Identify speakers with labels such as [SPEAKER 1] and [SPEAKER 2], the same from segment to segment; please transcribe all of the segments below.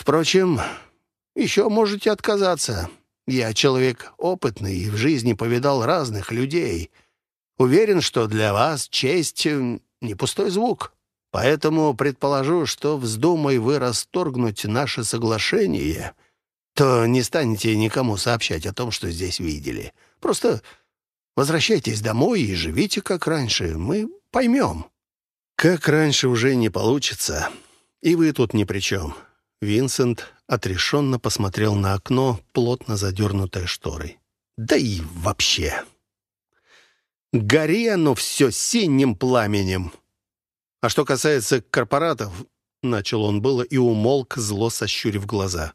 [SPEAKER 1] Впрочем, еще можете отказаться. Я человек опытный и в жизни повидал разных людей. Уверен, что для вас честь э, не пустой звук. Поэтому предположу, что вздумай вы расторгнуть наше соглашение, то не станете никому сообщать о том, что здесь видели. Просто возвращайтесь домой и живите как раньше. Мы поймем». «Как раньше уже не получится. И вы тут ни при чем». Винсент отрешенно посмотрел на окно, плотно задернутое шторой. «Да и вообще...» «Гори оно все синим пламенем!» А что касается корпоратов, начал он было и умолк, зло сощурив глаза.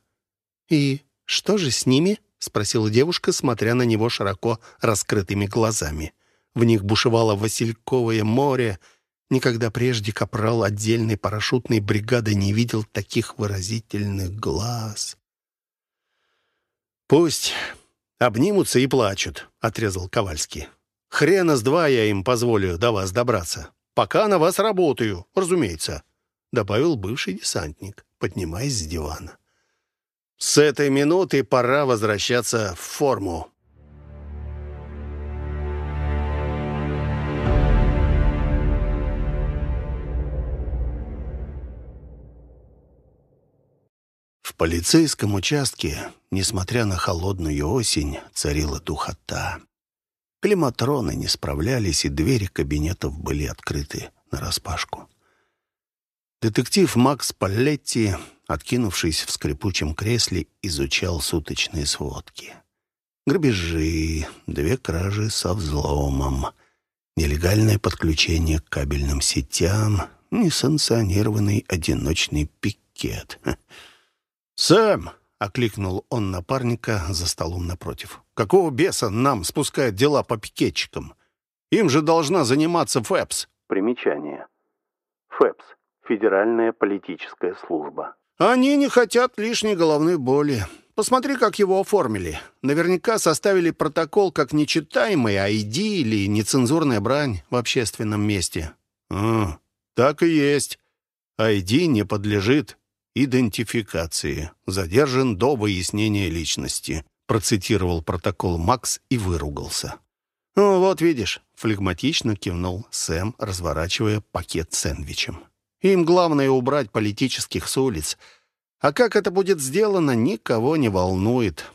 [SPEAKER 1] «И что же с ними?» — спросила девушка, смотря на него широко раскрытыми глазами. В них бушевало васильковое море. Никогда прежде капрал отдельной парашютной бригады не видел таких выразительных глаз. «Пусть обнимутся и плачут», — отрезал Ковальский. «Хрена с два я им позволю до вас добраться. Пока на вас работаю, разумеется», — добавил бывший десантник, поднимаясь с дивана. «С этой минуты пора возвращаться в форму». В полицейском участке, несмотря на холодную осень, царила духота. Климатроны не справлялись, и двери кабинетов были открыты нараспашку. Детектив Макс Палетти, откинувшись в скрипучем кресле, изучал суточные сводки. Грабежи, две кражи со взломом, нелегальное подключение к кабельным сетям, несанкционированный одиночный пикет. «Сэм!» — окликнул он напарника за столом напротив. «Какого беса нам спускают дела по пикетчикам? Им же должна заниматься ФЭПС».
[SPEAKER 2] Примечание. ФЭПС. Федеральная политическая служба.
[SPEAKER 1] «Они не хотят лишней головной боли. Посмотри, как его оформили. Наверняка составили протокол как нечитаемый ID или нецензурная брань в общественном месте». «А, так и есть. ID не подлежит идентификации. Задержан до выяснения личности», — процитировал протокол Макс и выругался. «Ну, вот видишь», — флегматично кивнул Сэм, разворачивая пакет сэндвичем. «Им главное убрать политических с улиц. А как это будет сделано, никого не волнует.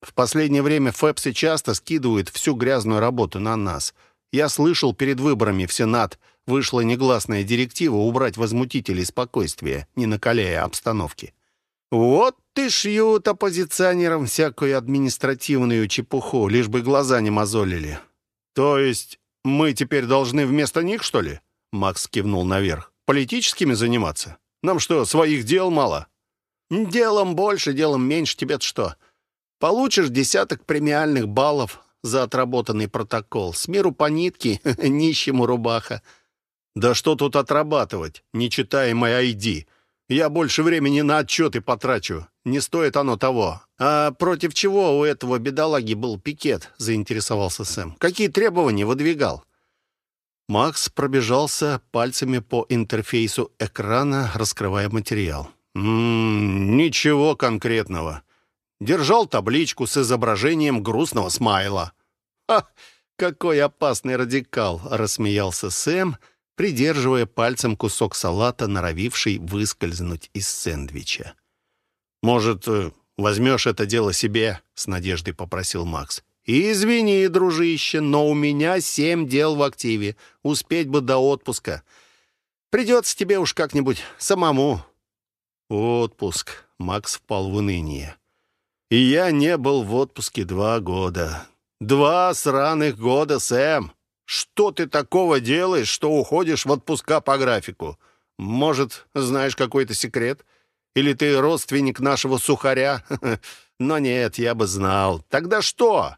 [SPEAKER 1] В последнее время ФЭПСы часто скидывают всю грязную работу на нас. Я слышал перед выборами в Сенат — вышла негласная директива убрать возмутителей спокойствия, не накаляя обстановки. Вот ты шьют оппозиционерам всякую административную чепуху, лишь бы глаза не мозолили. То есть мы теперь должны вместо них, что ли? Макс кивнул наверх. Политическими заниматься? Нам что, своих дел мало? Делом больше, делом меньше, тебе-то что? Получишь десяток премиальных баллов за отработанный протокол. С миру по нитке, нищему рубаха. Да что тут отрабатывать, нечитаемый ID? Я больше времени на отчеты потрачу. Не стоит оно того. А против чего у этого бедолаги был пикет, заинтересовался Сэм. Какие требования выдвигал? Макс пробежался пальцами по интерфейсу экрана, раскрывая материал. «М -м, «Ничего конкретного. Держал табличку с изображением грустного смайла». «Ха! Какой опасный радикал!» — рассмеялся Сэм — придерживая пальцем кусок салата, норовивший выскользнуть из сэндвича. «Может, э, возьмешь это дело себе?» — с надеждой попросил Макс. «Извини, дружище, но у меня семь дел в активе. Успеть бы до отпуска. Придется тебе уж как-нибудь самому». «Отпуск», — Макс впал в уныние. «И я не был в отпуске два года. Два сраных года, Сэм. Что ты такого делаешь, что уходишь в отпуска по графику? Может, знаешь какой-то секрет? Или ты родственник нашего сухаря? Но нет, я бы знал. Тогда что?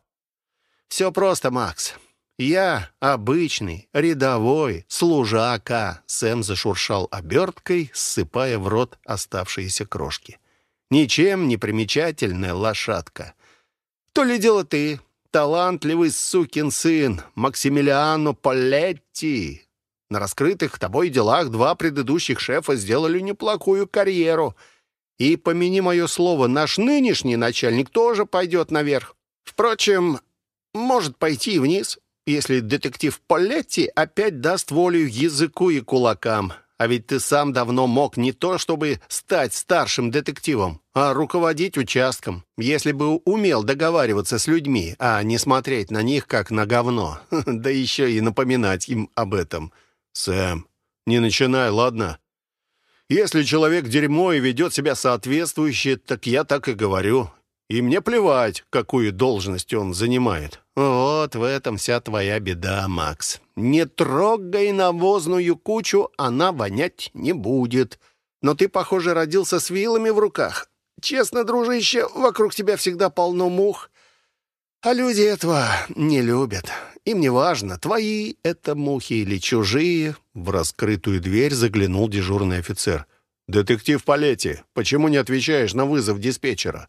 [SPEAKER 1] Все просто, Макс. Я обычный, рядовой, служака. Сэм зашуршал оберткой, ссыпая в рот оставшиеся крошки. Ничем не примечательная лошадка. То ли дело ты, талантливый сукин сын Максимилиано Полетти. На раскрытых тобой делах два предыдущих шефа сделали неплохую карьеру. И, помяни мое слово, наш нынешний начальник тоже пойдет наверх. Впрочем, может пойти и вниз, если детектив Полетти опять даст волю языку и кулакам. А ведь ты сам давно мог не то чтобы стать старшим детективом, а руководить участком, если бы умел договариваться с людьми, а не смотреть на них как на говно. Да еще и напоминать им об этом. Сэм, не начинай, ладно? Если человек дерьмо и ведет себя соответствующе, так я так и говорю. И мне плевать, какую должность он занимает. Вот в этом вся твоя беда, Макс. Не трогай навозную кучу, она вонять не будет. Но ты, похоже, родился с вилами в руках. Честно, дружище, вокруг тебя всегда полно мух. А люди этого не любят. Им не важно, твои это мухи или чужие. В раскрытую дверь заглянул дежурный офицер. «Детектив Палетти, почему не отвечаешь на вызов диспетчера?»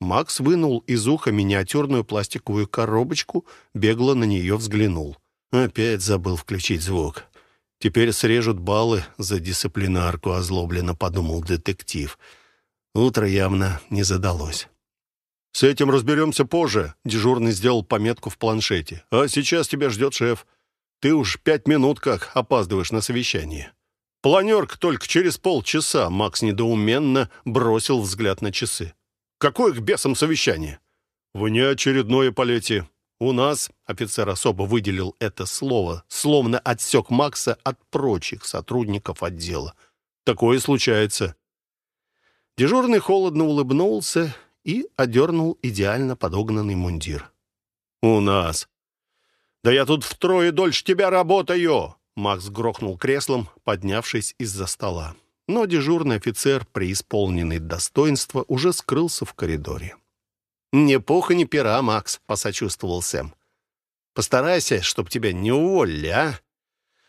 [SPEAKER 1] Макс вынул из уха миниатюрную пластиковую коробочку, бегло на нее взглянул. Опять забыл включить звук. Теперь срежут баллы за дисциплинарку, озлобленно подумал детектив. Утро явно не задалось. «С этим разберемся позже», — дежурный сделал пометку в планшете. «А сейчас тебя ждет шеф. Ты уж пять минут как опаздываешь на совещание». «Планерка только через полчаса», — Макс недоуменно бросил взгляд на часы. Какое к бесам совещание? Внеочередное полете. У нас, офицер особо выделил это слово, словно отсек Макса от прочих сотрудников отдела. Такое случается. Дежурный холодно улыбнулся и одернул идеально подогнанный мундир. «У нас. Да я тут втрое дольше тебя работаю!» Макс грохнул креслом, поднявшись из-за стола но дежурный офицер, преисполненный достоинства, уже скрылся в коридоре. «Не пуха, ни пера, Макс», — посочувствовал Сэм. «Постарайся, чтоб тебя не уволили, а?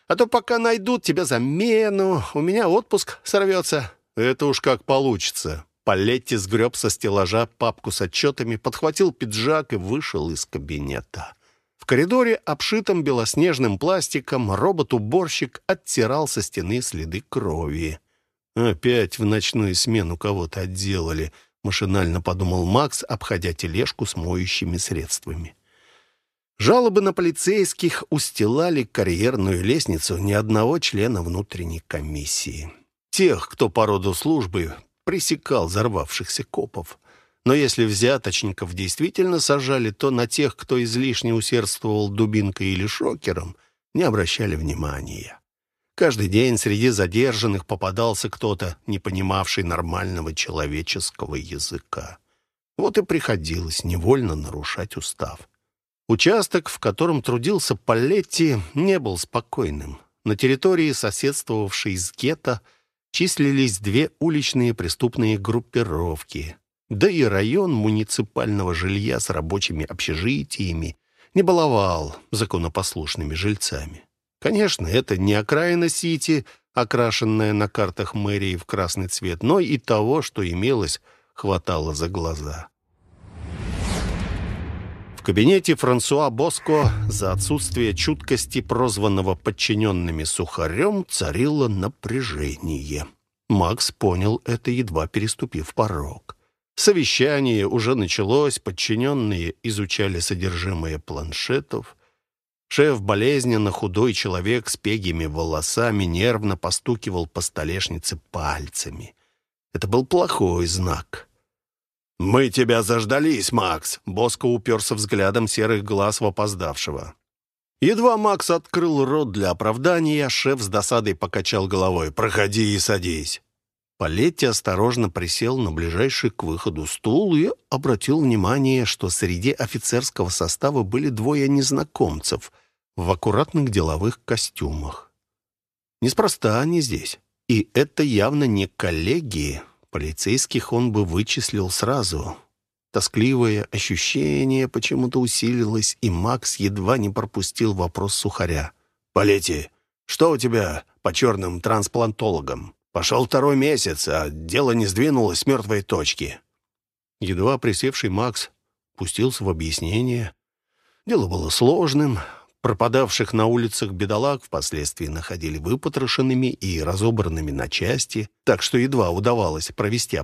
[SPEAKER 1] А то пока найдут тебе замену, у меня отпуск сорвется». «Это уж как получится». Палетти сгреб со стеллажа папку с отчетами, подхватил пиджак и вышел из кабинета. В коридоре, обшитом белоснежным пластиком, робот-уборщик оттирал со стены следы крови. «Опять в ночную смену кого-то отделали», — машинально подумал Макс, обходя тележку с моющими средствами. Жалобы на полицейских устилали карьерную лестницу ни одного члена внутренней комиссии. Тех, кто по роду службы пресекал взорвавшихся копов. Но если взяточников действительно сажали, то на тех, кто излишне усердствовал дубинкой или шокером, не обращали внимания. Каждый день среди задержанных попадался кто-то, не понимавший нормального человеческого языка. Вот и приходилось невольно нарушать устав. Участок, в котором трудился Палетти, не был спокойным. На территории, соседствовавшей с гетто, числились две уличные преступные группировки. Да и район муниципального жилья с рабочими общежитиями не баловал законопослушными жильцами. Конечно, это не окраина Сити, окрашенная на картах мэрии в красный цвет, но и того, что имелось, хватало за глаза. В кабинете Франсуа Боско за отсутствие чуткости, прозванного подчиненными сухарем, царило напряжение. Макс понял это, едва переступив порог. Совещание уже началось, подчиненные изучали содержимое планшетов. Шеф, болезненно худой человек с пегими волосами, нервно постукивал по столешнице пальцами. Это был плохой знак. «Мы тебя заждались, Макс!» Боско уперся взглядом серых глаз в опоздавшего. Едва Макс открыл рот для оправдания, шеф с досадой покачал головой. «Проходи и садись». Палетти осторожно присел на ближайший к выходу стул и обратил внимание, что среди офицерского состава были двое незнакомцев в аккуратных деловых костюмах. Неспроста они здесь. И это явно не коллеги. Полицейских он бы вычислил сразу. Тоскливое ощущение почему-то усилилось, и Макс едва не пропустил вопрос сухаря. «Полети, что у тебя по черным трансплантологам?» Пошел второй месяц, а дело не сдвинулось с мертвой точки. Едва присевший Макс пустился в объяснение. Дело было сложным. Пропадавших на улицах бедолаг впоследствии находили выпотрошенными и разобранными на части, так что едва удавалось провести